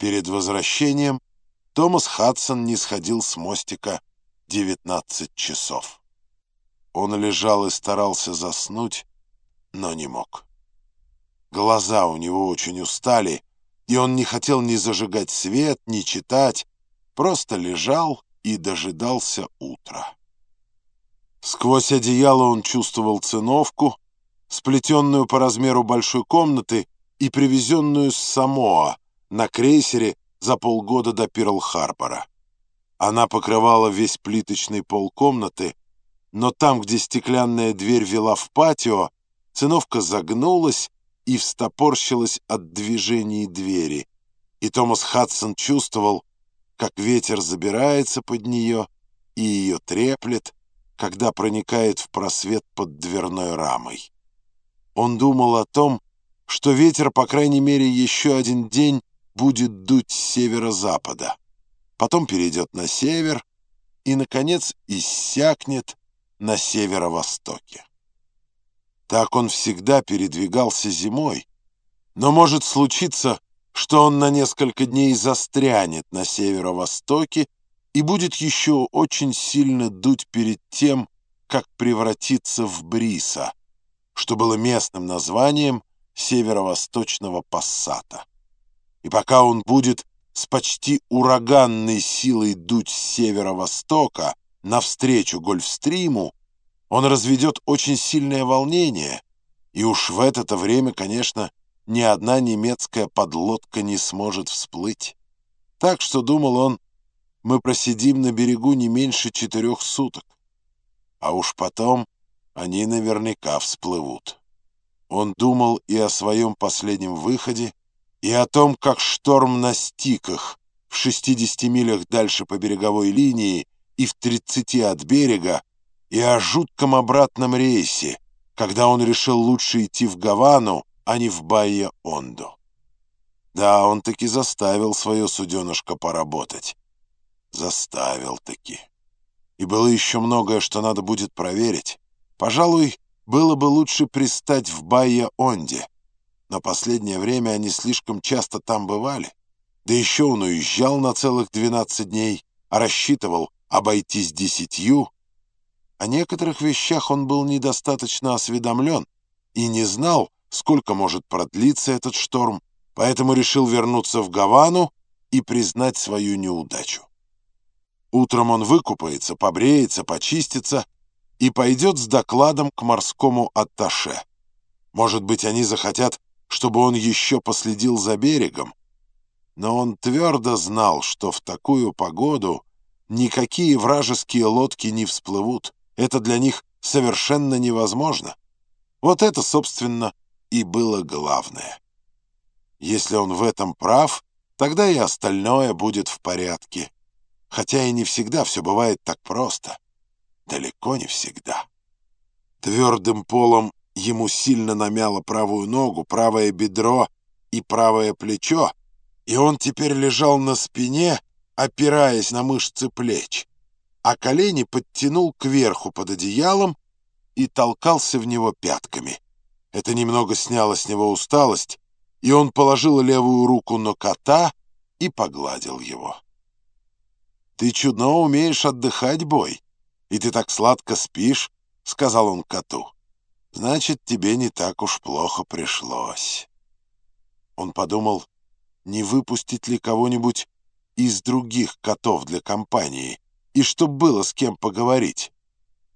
Перед возвращением Томас Хадсон не сходил с мостика 19 часов. Он лежал и старался заснуть, но не мог. Глаза у него очень устали, и он не хотел ни зажигать свет, ни читать, просто лежал и дожидался утра. Сквозь одеяло он чувствовал циновку, сплетенную по размеру большой комнаты и привезенную с Самоа на крейсере за полгода до Перл-Харбора. Она покрывала весь плиточный пол комнаты, но там, где стеклянная дверь вела в патио, циновка загнулась и встопорщилась от движений двери, и Томас Хадсон чувствовал, как ветер забирается под нее и ее треплет, когда проникает в просвет под дверной рамой. Он думал о том, что ветер, по крайней мере, еще один день будет дуть с северо-запада, потом перейдет на север и, наконец, иссякнет на северо-востоке. Так он всегда передвигался зимой, но может случиться, что он на несколько дней застрянет на северо-востоке и будет еще очень сильно дуть перед тем, как превратиться в бриса, что было местным названием северо-восточного пассата. И пока он будет с почти ураганной силой дуть с северо-востока навстречу Гольфстриму, он разведет очень сильное волнение, и уж в это время, конечно, ни одна немецкая подлодка не сможет всплыть. Так что, думал он, мы просидим на берегу не меньше четырех суток. А уж потом они наверняка всплывут. Он думал и о своем последнем выходе, и о том, как шторм настиг их в 60 милях дальше по береговой линии и в 30 от берега, и о жутком обратном рейсе, когда он решил лучше идти в Гавану, а не в Байя-Ондо. Да, он таки заставил свое суденышко поработать. Заставил-таки. И было еще многое, что надо будет проверить. Пожалуй, было бы лучше пристать в Байя-Онде, но последнее время они слишком часто там бывали. Да еще он уезжал на целых 12 дней, а рассчитывал обойтись десятью. О некоторых вещах он был недостаточно осведомлен и не знал, сколько может продлиться этот шторм, поэтому решил вернуться в Гавану и признать свою неудачу. Утром он выкупается, побреется, почистится и пойдет с докладом к морскому атташе. Может быть, они захотят, чтобы он еще последил за берегом. Но он твердо знал, что в такую погоду никакие вражеские лодки не всплывут. Это для них совершенно невозможно. Вот это, собственно, и было главное. Если он в этом прав, тогда и остальное будет в порядке. Хотя и не всегда все бывает так просто. Далеко не всегда. Твердым полом ему сильно намяло правую ногу, правое бедро и правое плечо, и он теперь лежал на спине, опираясь на мышцы плеч, а колени подтянул кверху под одеялом и толкался в него пятками. Это немного сняло с него усталость, и он положил левую руку на кота и погладил его. «Ты чудно умеешь отдыхать, Бой, и ты так сладко спишь», — сказал он коту. «Значит, тебе не так уж плохо пришлось». Он подумал, не выпустить ли кого-нибудь из других котов для компании, и чтоб было с кем поговорить.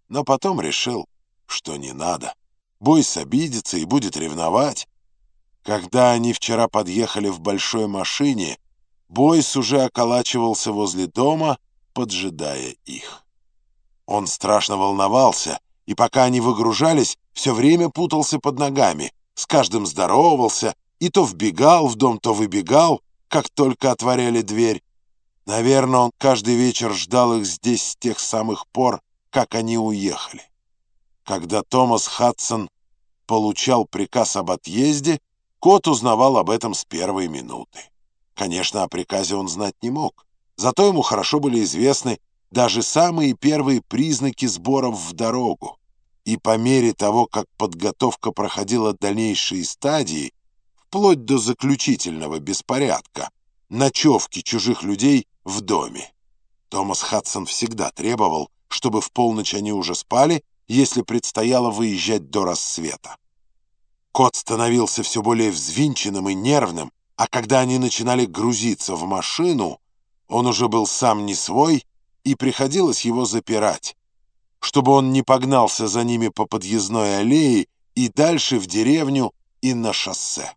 Но потом решил, что не надо. Бойс обидится и будет ревновать. Когда они вчера подъехали в большой машине, Бойс уже околачивался возле дома, поджидая их. Он страшно волновался, и пока они выгружались, все время путался под ногами, с каждым здоровался и то вбегал в дом, то выбегал, как только отворяли дверь. Наверное, он каждый вечер ждал их здесь с тех самых пор, как они уехали. Когда Томас Хадсон получал приказ об отъезде, кот узнавал об этом с первой минуты. Конечно, о приказе он знать не мог. Зато ему хорошо были известны даже самые первые признаки сборов в дорогу. И по мере того, как подготовка проходила дальнейшие стадии, вплоть до заключительного беспорядка, ночевки чужих людей в доме. Томас Хадсон всегда требовал, чтобы в полночь они уже спали, если предстояло выезжать до рассвета. Кот становился все более взвинченным и нервным, а когда они начинали грузиться в машину, он уже был сам не свой, и приходилось его запирать, чтобы он не погнался за ними по подъездной аллее и дальше в деревню и на шоссе.